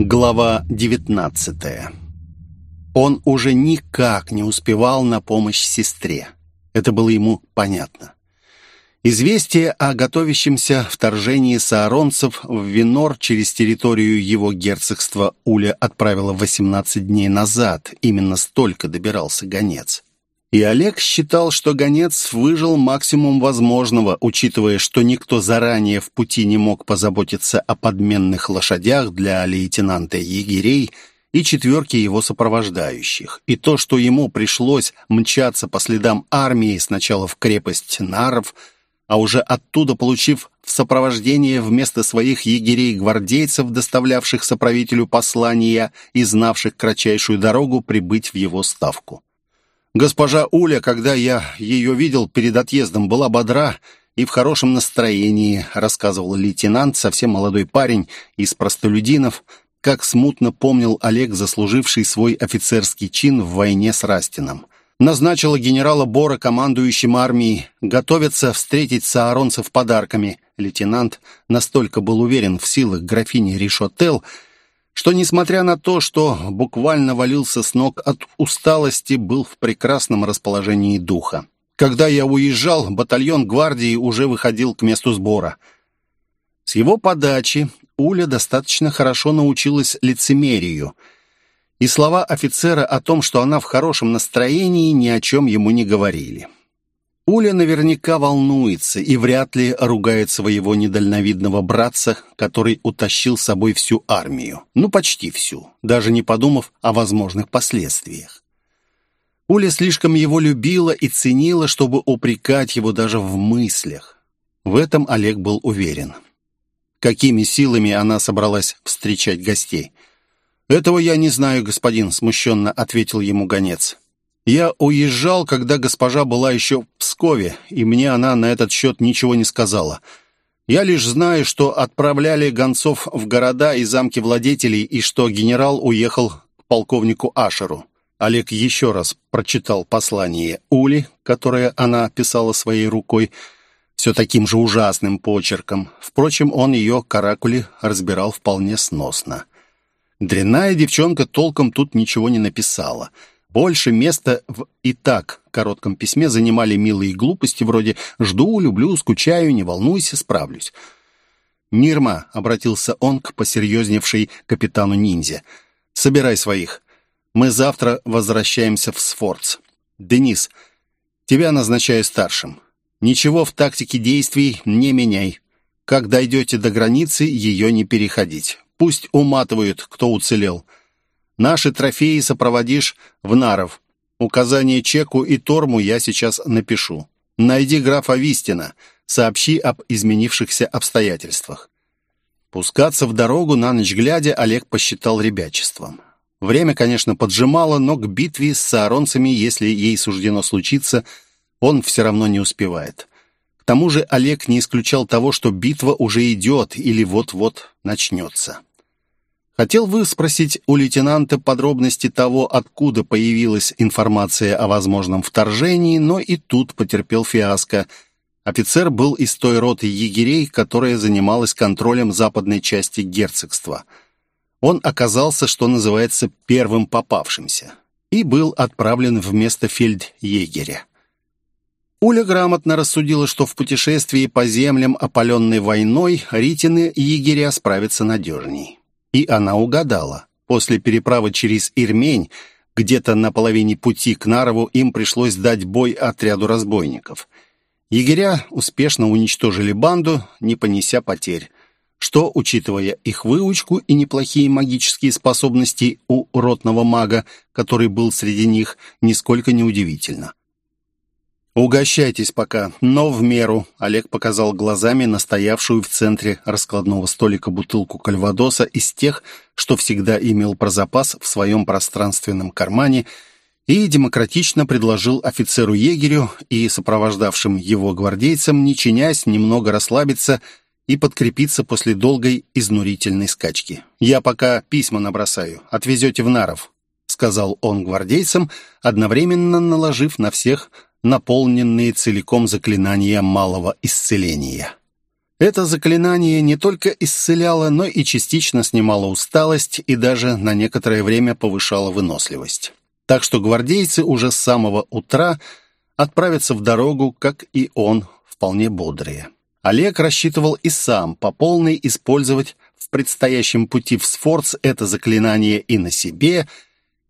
Глава 19 Он уже никак не успевал на помощь сестре. Это было ему понятно. Известие о готовящемся вторжении сааронцев в Винор через территорию его герцогства Уля отправила 18 дней назад. Именно столько добирался гонец. И Олег считал, что гонец выжил максимум возможного, учитывая, что никто заранее в пути не мог позаботиться о подменных лошадях для лейтенанта егерей и четверки его сопровождающих. И то, что ему пришлось мчаться по следам армии сначала в крепость Наров, а уже оттуда, получив в сопровождение вместо своих егерей-гвардейцев, доставлявших соправителю послания и знавших кратчайшую дорогу, прибыть в его ставку. Госпожа Уля, когда я ее видел перед отъездом, была бодра и в хорошем настроении, рассказывал лейтенант, совсем молодой парень из простолюдинов, как смутно помнил Олег, заслуживший свой офицерский чин в войне с Растином назначила генерала Бора командующим армией, готовится встретить сааронцев подарками. Лейтенант настолько был уверен в силах графини Ришотел, несмотря на то, что буквально валился с ног от усталости, был в прекрасном расположении духа. Когда я уезжал, батальон гвардии уже выходил к месту сбора. С его подачи Уля достаточно хорошо научилась лицемерию — и слова офицера о том, что она в хорошем настроении, ни о чем ему не говорили. Уля наверняка волнуется и вряд ли ругает своего недальновидного братца, который утащил с собой всю армию. Ну, почти всю, даже не подумав о возможных последствиях. Уля слишком его любила и ценила, чтобы упрекать его даже в мыслях. В этом Олег был уверен. Какими силами она собралась встречать гостей – «Этого я не знаю, господин», — смущенно ответил ему гонец. «Я уезжал, когда госпожа была еще в Пскове, и мне она на этот счет ничего не сказала. Я лишь знаю, что отправляли гонцов в города и замки владетелей, и что генерал уехал к полковнику Ашеру». Олег еще раз прочитал послание Ули, которое она писала своей рукой, все таким же ужасным почерком. Впрочем, он ее каракули разбирал вполне сносно. Дрянная девчонка толком тут ничего не написала. Больше места в и так коротком письме занимали милые глупости вроде «жду, люблю, скучаю, не волнуйся, справлюсь». «Нирма», — обратился он к посерьезневшей капитану-ниндзя, — «собирай своих. Мы завтра возвращаемся в Сфорц. Денис, тебя назначаю старшим. Ничего в тактике действий не меняй. Как дойдете до границы, ее не переходить. Пусть уматывают, кто уцелел. Наши трофеи сопроводишь в Наров. Указание Чеку и Торму я сейчас напишу. Найди графа Вистина. Сообщи об изменившихся обстоятельствах. Пускаться в дорогу на ночь глядя Олег посчитал ребячеством. Время, конечно, поджимало, но к битве с сааронцами, если ей суждено случиться, он все равно не успевает. К тому же Олег не исключал того, что битва уже идет или вот-вот начнется. Хотел вы спросить у лейтенанта подробности того, откуда появилась информация о возможном вторжении, но и тут потерпел фиаско. Офицер был из той роты егерей, которая занималась контролем западной части герцогства. Он оказался, что называется, первым попавшимся и был отправлен вместо фельдъегеря. Уля грамотно рассудила, что в путешествии по землям, опаленной войной, Ритины и егеря справятся надежней. И она угадала. После переправы через Ирмень, где-то на половине пути к Нарову, им пришлось дать бой отряду разбойников. Егеря успешно уничтожили банду, не понеся потерь, что, учитывая их выучку и неплохие магические способности у ротного мага, который был среди них, нисколько не удивительно. «Угощайтесь пока, но в меру», — Олег показал глазами настоявшую в центре раскладного столика бутылку кальвадоса из тех, что всегда имел про запас в своем пространственном кармане, и демократично предложил офицеру-егерю и сопровождавшим его гвардейцам, не чинясь, немного расслабиться и подкрепиться после долгой изнурительной скачки. «Я пока письма набросаю. Отвезете в Наров», — сказал он гвардейцам, одновременно наложив на всех наполненные целиком заклинания малого исцеления. Это заклинание не только исцеляло, но и частично снимало усталость и даже на некоторое время повышало выносливость. Так что гвардейцы уже с самого утра отправятся в дорогу, как и он, вполне бодрые. Олег рассчитывал и сам по полной использовать в предстоящем пути в Сфорц это заклинание и на себе,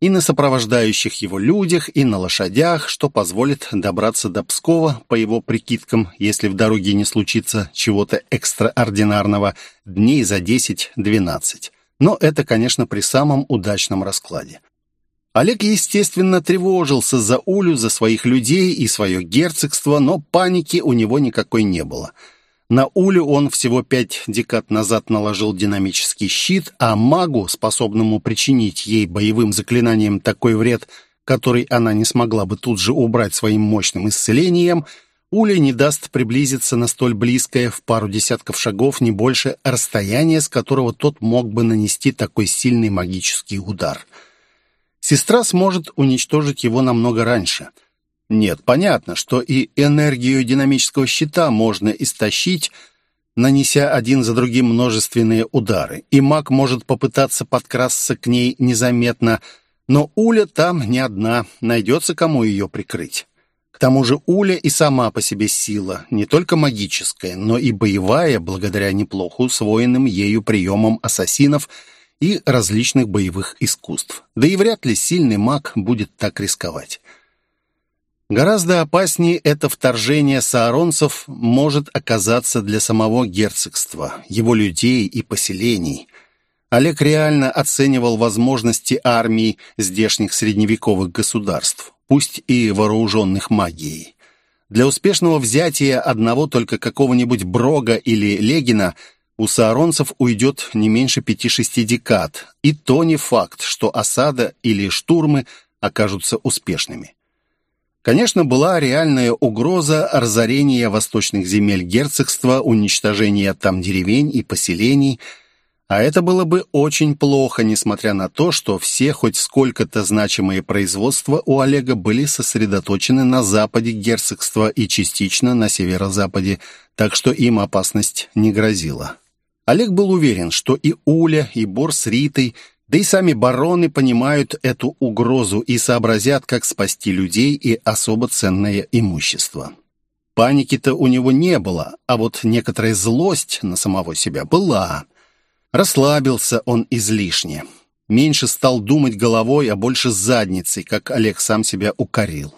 и на сопровождающих его людях, и на лошадях, что позволит добраться до Пскова, по его прикидкам, если в дороге не случится чего-то экстраординарного, дней за 10-12. Но это, конечно, при самом удачном раскладе. Олег, естественно, тревожился за Улю, за своих людей и свое герцогство, но паники у него никакой не было – на Улю он всего пять декад назад наложил динамический щит, а магу, способному причинить ей боевым заклинанием такой вред, который она не смогла бы тут же убрать своим мощным исцелением, Уля не даст приблизиться на столь близкое в пару десятков шагов, не больше расстояние, с которого тот мог бы нанести такой сильный магический удар. Сестра сможет уничтожить его намного раньше — нет, понятно, что и энергию динамического щита можно истощить, нанеся один за другим множественные удары, и маг может попытаться подкрасться к ней незаметно, но Уля там не одна, найдется кому ее прикрыть. К тому же Уля и сама по себе сила, не только магическая, но и боевая, благодаря неплохо усвоенным ею приемам ассасинов и различных боевых искусств. Да и вряд ли сильный маг будет так рисковать. Гораздо опаснее это вторжение сааронцев может оказаться для самого герцогства, его людей и поселений. Олег реально оценивал возможности армии здешних средневековых государств, пусть и вооруженных магией. Для успешного взятия одного только какого-нибудь Брога или Легина у сааронцев уйдет не меньше пяти-шести декад, и то не факт, что осада или штурмы окажутся успешными. Конечно, была реальная угроза разорения восточных земель герцогства, уничтожения там деревень и поселений, а это было бы очень плохо, несмотря на то, что все хоть сколько-то значимые производства у Олега были сосредоточены на западе герцогства и частично на северо-западе, так что им опасность не грозила. Олег был уверен, что и Уля, и Бор с Ритой – да и сами бароны понимают эту угрозу и сообразят, как спасти людей и особо ценное имущество. Паники-то у него не было, а вот некоторая злость на самого себя была. Расслабился он излишне. Меньше стал думать головой, а больше задницей, как Олег сам себя укорил.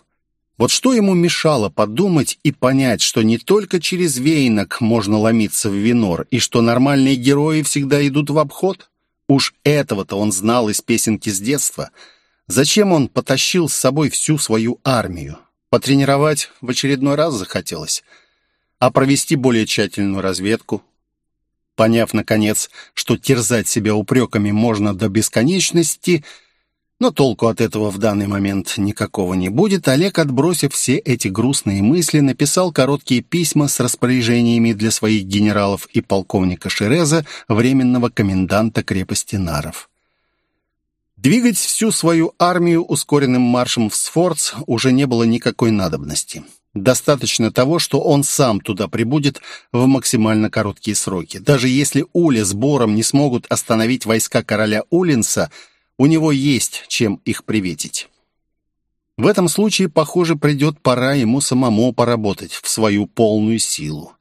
Вот что ему мешало подумать и понять, что не только через вейнок можно ломиться в Винор, и что нормальные герои всегда идут в обход? Уж этого-то он знал из песенки с детства. Зачем он потащил с собой всю свою армию? Потренировать в очередной раз захотелось? А провести более тщательную разведку? Поняв, наконец, что терзать себя упреками можно до бесконечности – но толку от этого в данный момент никакого не будет. Олег, отбросив все эти грустные мысли, написал короткие письма с распоряжениями для своих генералов и полковника Шереза, временного коменданта крепости Наров. Двигать всю свою армию ускоренным маршем в Сфорц уже не было никакой надобности. Достаточно того, что он сам туда прибудет в максимально короткие сроки. Даже если Уля с Бором не смогут остановить войска короля Улинса – у него есть чем их приветить. В этом случае, похоже, придет пора ему самому поработать в свою полную силу.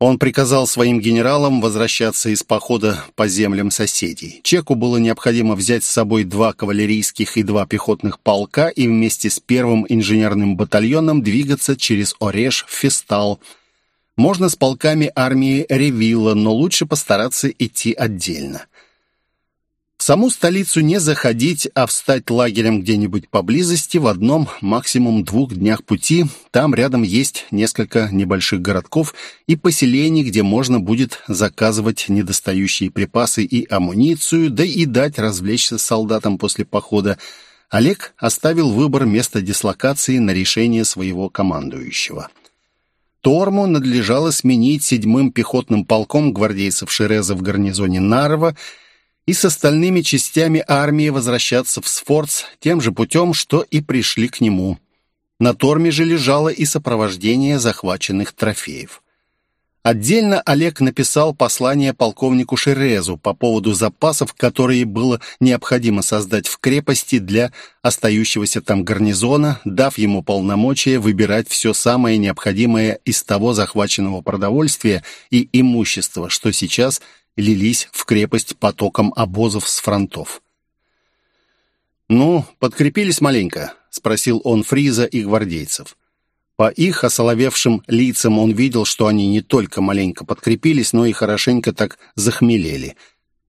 Он приказал своим генералам возвращаться из похода по землям соседей. Чеку было необходимо взять с собой два кавалерийских и два пехотных полка и вместе с первым инженерным батальоном двигаться через Ореш в Фестал. Можно с полками армии Ревилла, но лучше постараться идти отдельно. В саму столицу не заходить, а встать лагерем где-нибудь поблизости в одном, максимум двух днях пути. Там рядом есть несколько небольших городков и поселений, где можно будет заказывать недостающие припасы и амуницию, да и дать развлечься солдатам после похода. Олег оставил выбор места дислокации на решение своего командующего. Торму надлежало сменить седьмым пехотным полком гвардейцев Шереза в гарнизоне Нарва – и с остальными частями армии возвращаться в Сфорц тем же путем, что и пришли к нему. На Торме же лежало и сопровождение захваченных трофеев. Отдельно Олег написал послание полковнику Шерезу по поводу запасов, которые было необходимо создать в крепости для остающегося там гарнизона, дав ему полномочия выбирать все самое необходимое из того захваченного продовольствия и имущества, что сейчас лились в крепость потоком обозов с фронтов. «Ну, подкрепились маленько?» — спросил он Фриза и гвардейцев. По их осоловевшим лицам он видел, что они не только маленько подкрепились, но и хорошенько так захмелели.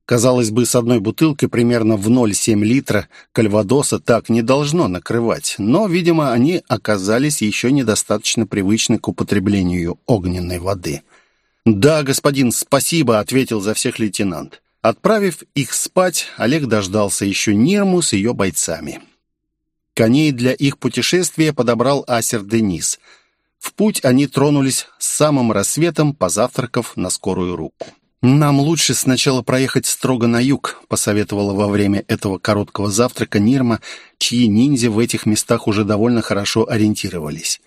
Казалось бы, с одной бутылкой примерно в 0,7 литра кальвадоса так не должно накрывать, но, видимо, они оказались еще недостаточно привычны к употреблению огненной воды. «Да, господин, спасибо», — ответил за всех лейтенант. Отправив их спать, Олег дождался еще Нирму с ее бойцами. Коней для их путешествия подобрал Асер Денис. В путь они тронулись с самым рассветом, позавтракав на скорую руку. «Нам лучше сначала проехать строго на юг», — посоветовала во время этого короткого завтрака Нирма, чьи ниндзя в этих местах уже довольно хорошо ориентировались.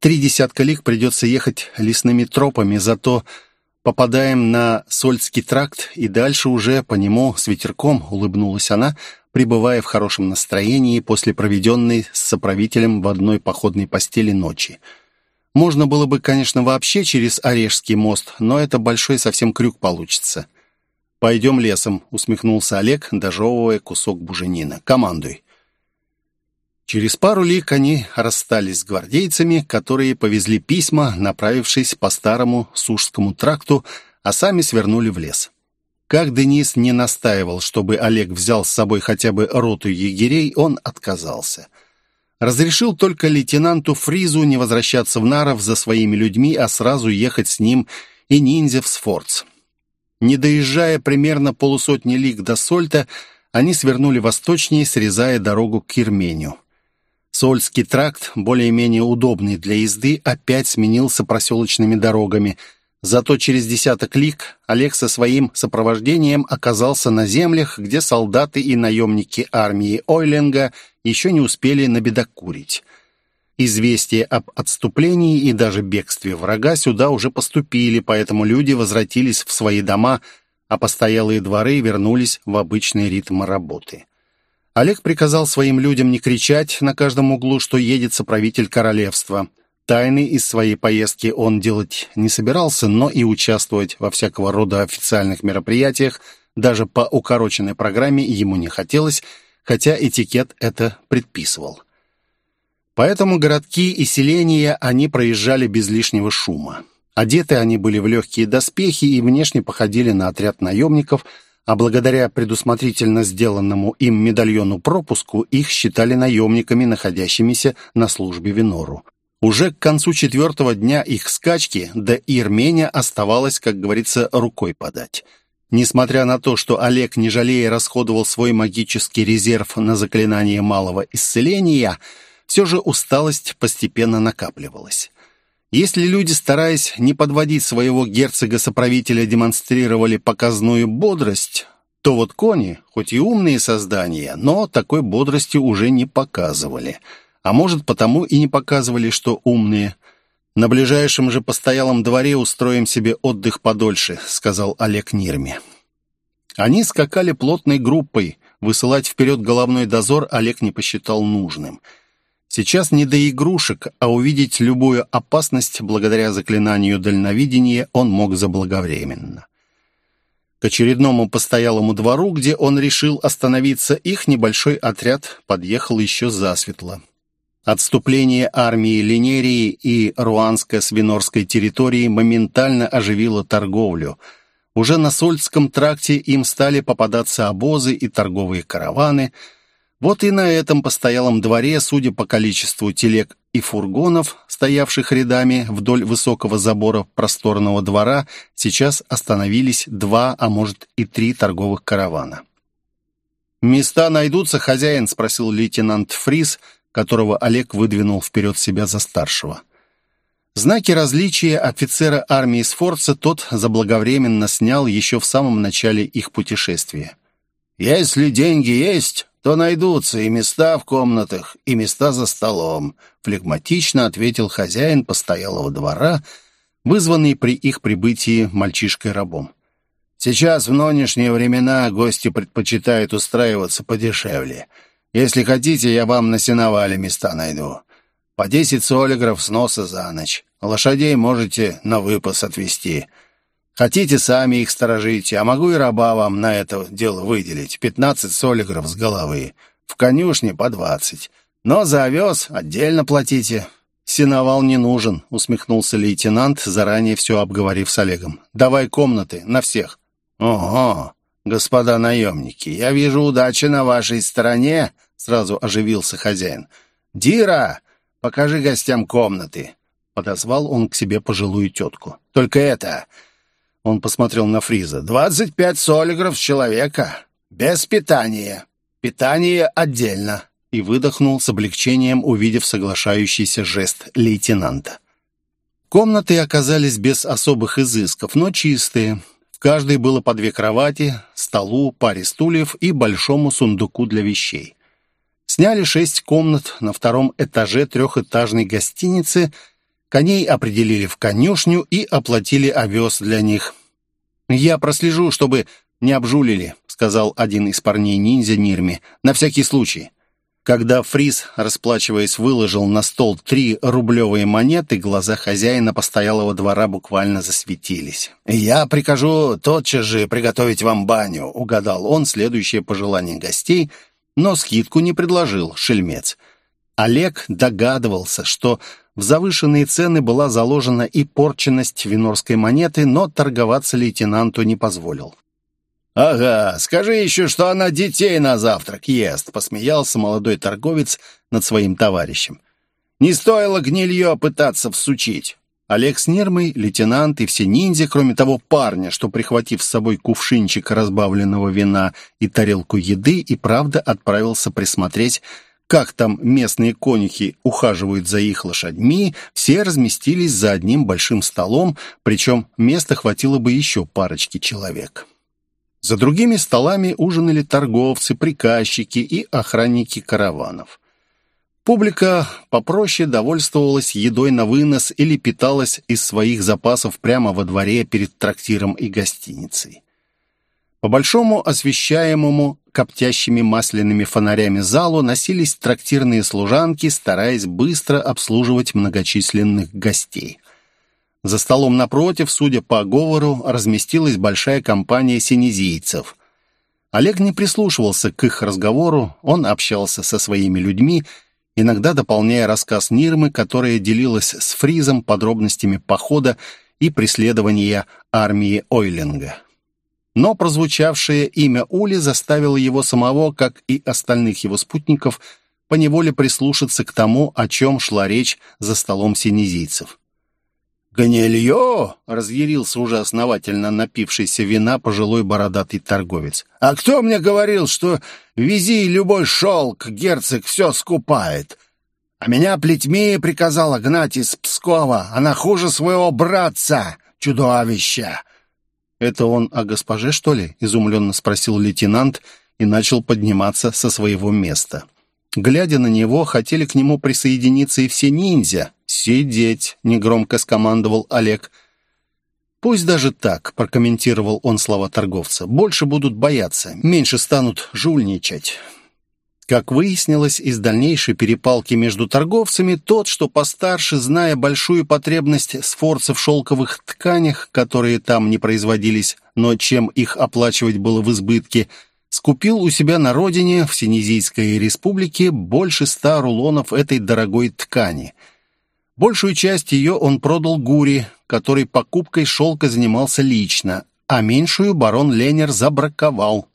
«Три десятка лиг придется ехать лесными тропами, зато попадаем на Сольский тракт, и дальше уже по нему с ветерком», — улыбнулась она, пребывая в хорошем настроении после проведенной с соправителем в одной походной постели ночи. Можно было бы, конечно, вообще через Орешский мост, но это большой совсем крюк получится. «Пойдем лесом», — усмехнулся Олег, дожевывая кусок буженина. «Командуй». Через пару лик они расстались с гвардейцами, которые повезли письма, направившись по старому Сужскому тракту, а сами свернули в лес. Как Денис не настаивал, чтобы Олег взял с собой хотя бы роту егерей, он отказался. Разрешил только лейтенанту Фризу не возвращаться в Наров за своими людьми, а сразу ехать с ним и ниндзя в Сфорц. Не доезжая примерно полусотни лиг до Сольта, они свернули восточнее, срезая дорогу к Кирменю. Сольский тракт, более-менее удобный для езды, опять сменился проселочными дорогами – Зато через десяток лик Олег со своим сопровождением оказался на землях, где солдаты и наемники армии Ойлинга еще не успели набедокурить. Известия об отступлении и даже бегстве врага сюда уже поступили, поэтому люди возвратились в свои дома, а постоялые дворы вернулись в обычный ритм работы. Олег приказал своим людям не кричать на каждом углу, что едет соправитель королевства – Тайны из своей поездки он делать не собирался, но и участвовать во всякого рода официальных мероприятиях даже по укороченной программе ему не хотелось, хотя этикет это предписывал. Поэтому городки и селения они проезжали без лишнего шума. Одеты они были в легкие доспехи и внешне походили на отряд наемников, а благодаря предусмотрительно сделанному им медальону пропуску их считали наемниками, находящимися на службе Винору. Уже к концу четвертого дня их скачки до Ирмения оставалось, как говорится, рукой подать. Несмотря на то, что Олег, не жалея, расходовал свой магический резерв на заклинание малого исцеления, все же усталость постепенно накапливалась. Если люди, стараясь не подводить своего герцога-соправителя, демонстрировали показную бодрость, то вот кони, хоть и умные создания, но такой бодрости уже не показывали – а может, потому и не показывали, что умные. «На ближайшем же постоялом дворе устроим себе отдых подольше», — сказал Олег Нирме. Они скакали плотной группой. Высылать вперед головной дозор Олег не посчитал нужным. Сейчас не до игрушек, а увидеть любую опасность благодаря заклинанию дальновидения он мог заблаговременно. К очередному постоялому двору, где он решил остановиться, их небольшой отряд подъехал еще засветло. Отступление армии Линерии и руанско-свинорской территории моментально оживило торговлю. Уже на Сольском тракте им стали попадаться обозы и торговые караваны. Вот и на этом постоялом дворе, судя по количеству телег и фургонов, стоявших рядами вдоль высокого забора просторного двора, сейчас остановились два, а может и три торговых каравана. «Места найдутся, хозяин?» — спросил лейтенант Фрис, которого Олег выдвинул вперед себя за старшего. Знаки различия офицера армии Сфорца тот заблаговременно снял еще в самом начале их путешествия. «Если деньги есть, то найдутся и места в комнатах, и места за столом», флегматично ответил хозяин постоялого двора, вызванный при их прибытии мальчишкой-рабом. «Сейчас, в нынешние времена, гости предпочитают устраиваться подешевле. Если хотите, я вам на сеновале места найду. По десять солигров с носа за ночь. Лошадей можете на выпас отвезти. Хотите, сами их сторожите, а могу и раба вам на это дело выделить. Пятнадцать солигров с головы. В конюшне по двадцать. Но за овес отдельно платите». «Сеновал не нужен», — усмехнулся лейтенант, заранее все обговорив с Олегом. «Давай комнаты на всех». «Ого, господа наемники, я вижу удача на вашей стороне», — сразу оживился хозяин. «Дира, покажи гостям комнаты». Подозвал он к себе пожилую тетку. «Только это...» Он посмотрел на Фриза. «Двадцать пять солигров с человека. Без питания. Питание отдельно». И выдохнул с облегчением, увидев соглашающийся жест лейтенанта. Комнаты оказались без особых изысков, но чистые. В каждой было по две кровати, столу, паре стульев и большому сундуку для вещей. Сняли шесть комнат на втором этаже трехэтажной гостиницы – Коней определили в конюшню и оплатили овес для них. «Я прослежу, чтобы не обжулили», — сказал один из парней-ниндзя Нирми, «на всякий случай». Когда Фрис, расплачиваясь, выложил на стол три рублевые монеты, глаза хозяина постоялого двора буквально засветились. «Я прикажу тотчас же приготовить вам баню», — угадал он следующее пожелание гостей, но скидку не предложил, шельмец. Олег догадывался, что в завышенные цены была заложена и порченность винорской монеты, но торговаться лейтенанту не позволил. «Ага, скажи еще, что она детей на завтрак ест», — посмеялся молодой торговец над своим товарищем. «Не стоило гнилье пытаться всучить». Олег с лейтенант и все ниндзя, кроме того парня, что, прихватив с собой кувшинчик разбавленного вина и тарелку еды, и правда отправился присмотреть как там местные конюхи ухаживают за их лошадьми, все разместились за одним большим столом, причем места хватило бы еще парочки человек. За другими столами ужинали торговцы, приказчики и охранники караванов. Публика попроще довольствовалась едой на вынос или питалась из своих запасов прямо во дворе перед трактиром и гостиницей. По большому освещаемому коптящими масляными фонарями залу носились трактирные служанки, стараясь быстро обслуживать многочисленных гостей. За столом напротив, судя по говору, разместилась большая компания синезийцев. Олег не прислушивался к их разговору, он общался со своими людьми, иногда дополняя рассказ Нирмы, которая делилась с Фризом подробностями похода и преследования армии Ойлинга. Но прозвучавшее имя Ули заставило его самого, как и остальных его спутников, поневоле прислушаться к тому, о чем шла речь за столом синезийцев. «Гнилье!» — разъярился уже основательно напившийся вина пожилой бородатый торговец. «А кто мне говорил, что вези любой шелк, герцог все скупает? А меня плетьми приказала гнать из Пскова, она хуже своего братца, чудовища!» «Это он о госпоже, что ли?» — изумленно спросил лейтенант и начал подниматься со своего места. Глядя на него, хотели к нему присоединиться и все ниндзя. «Сидеть!» — негромко скомандовал Олег. «Пусть даже так», — прокомментировал он слова торговца. «Больше будут бояться, меньше станут жульничать». Как выяснилось из дальнейшей перепалки между торговцами, тот, что постарше, зная большую потребность сфорца в шелковых тканях, которые там не производились, но чем их оплачивать было в избытке, скупил у себя на родине, в Синезийской республике, больше ста рулонов этой дорогой ткани. Большую часть ее он продал Гури, который покупкой шелка занимался лично, а меньшую барон Ленер забраковал.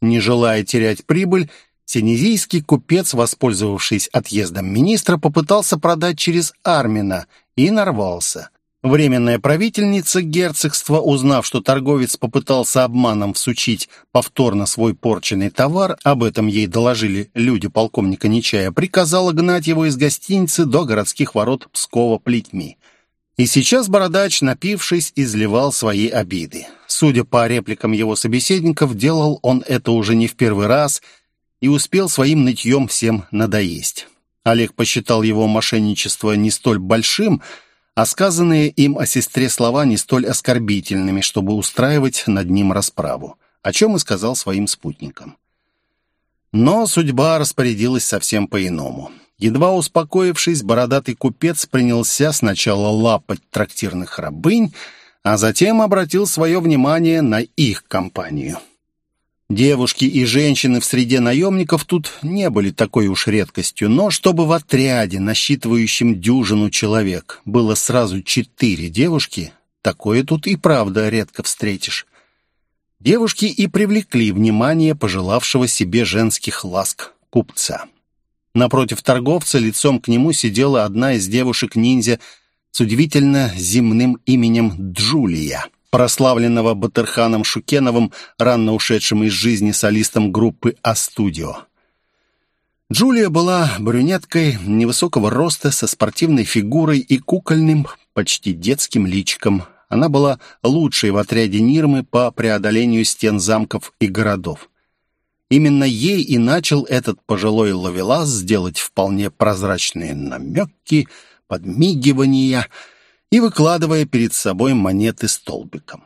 Не желая терять прибыль, Синезийский купец, воспользовавшись отъездом министра, попытался продать через Армина и нарвался. Временная правительница герцогства, узнав, что торговец попытался обманом всучить повторно свой порченный товар, об этом ей доложили люди полковника Нечая, приказала гнать его из гостиницы до городских ворот Пскова плетьми. И сейчас бородач, напившись, изливал свои обиды. Судя по репликам его собеседников, делал он это уже не в первый раз – и успел своим нытьем всем надоесть. Олег посчитал его мошенничество не столь большим, а сказанные им о сестре слова не столь оскорбительными, чтобы устраивать над ним расправу, о чем и сказал своим спутникам. Но судьба распорядилась совсем по-иному. Едва успокоившись, бородатый купец принялся сначала лапать трактирных рабынь, а затем обратил свое внимание на их компанию. Девушки и женщины в среде наемников тут не были такой уж редкостью, но чтобы в отряде, насчитывающем дюжину человек, было сразу четыре девушки, такое тут и правда редко встретишь. Девушки и привлекли внимание пожелавшего себе женских ласк купца. Напротив торговца лицом к нему сидела одна из девушек-ниндзя с удивительно земным именем Джулия, прославленного Батырханом Шукеновым, рано ушедшим из жизни солистом группы «А-студио». Джулия была брюнеткой невысокого роста, со спортивной фигурой и кукольным, почти детским личиком. Она была лучшей в отряде Нирмы по преодолению стен замков и городов. Именно ей и начал этот пожилой ловелас сделать вполне прозрачные намеки, подмигивания и выкладывая перед собой монеты столбиком.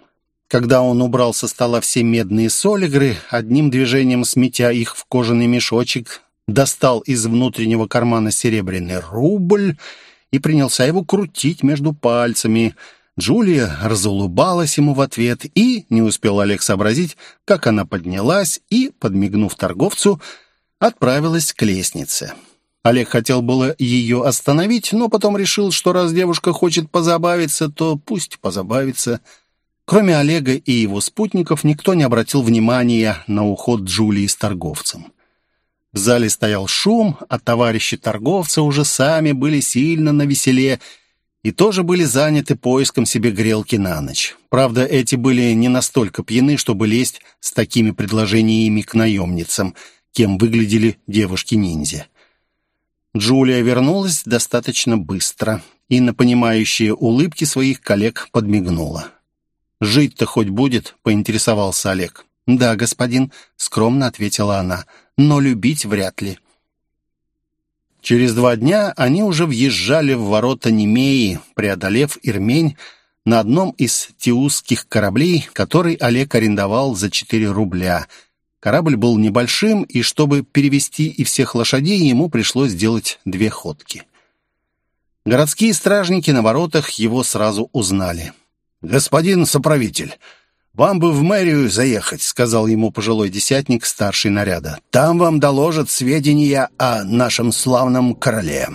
Когда он убрал со стола все медные солигры, одним движением сметя их в кожаный мешочек, достал из внутреннего кармана серебряный рубль и принялся его крутить между пальцами – Джулия разулыбалась ему в ответ, и не успел Олег сообразить, как она поднялась и, подмигнув торговцу, отправилась к лестнице. Олег хотел было ее остановить, но потом решил, что раз девушка хочет позабавиться, то пусть позабавится. Кроме Олега и его спутников, никто не обратил внимания на уход Джулии с торговцем. В зале стоял шум, а товарищи торговца уже сами были сильно навеселе и тоже были заняты поиском себе грелки на ночь. Правда, эти были не настолько пьяны, чтобы лезть с такими предложениями к наемницам, кем выглядели девушки-ниндзя. Джулия вернулась достаточно быстро и на понимающие улыбки своих коллег подмигнула. «Жить-то хоть будет?» — поинтересовался Олег. «Да, господин», — скромно ответила она, — «но любить вряд ли». Через два дня они уже въезжали в ворота Немеи, преодолев Ирмень на одном из тиузских кораблей, который Олег арендовал за 4 рубля. Корабль был небольшим, и чтобы перевести и всех лошадей, ему пришлось сделать две ходки. Городские стражники на воротах его сразу узнали. «Господин соправитель, «Вам бы в мэрию заехать», — сказал ему пожилой десятник, старший наряда. «Там вам доложат сведения о нашем славном короле».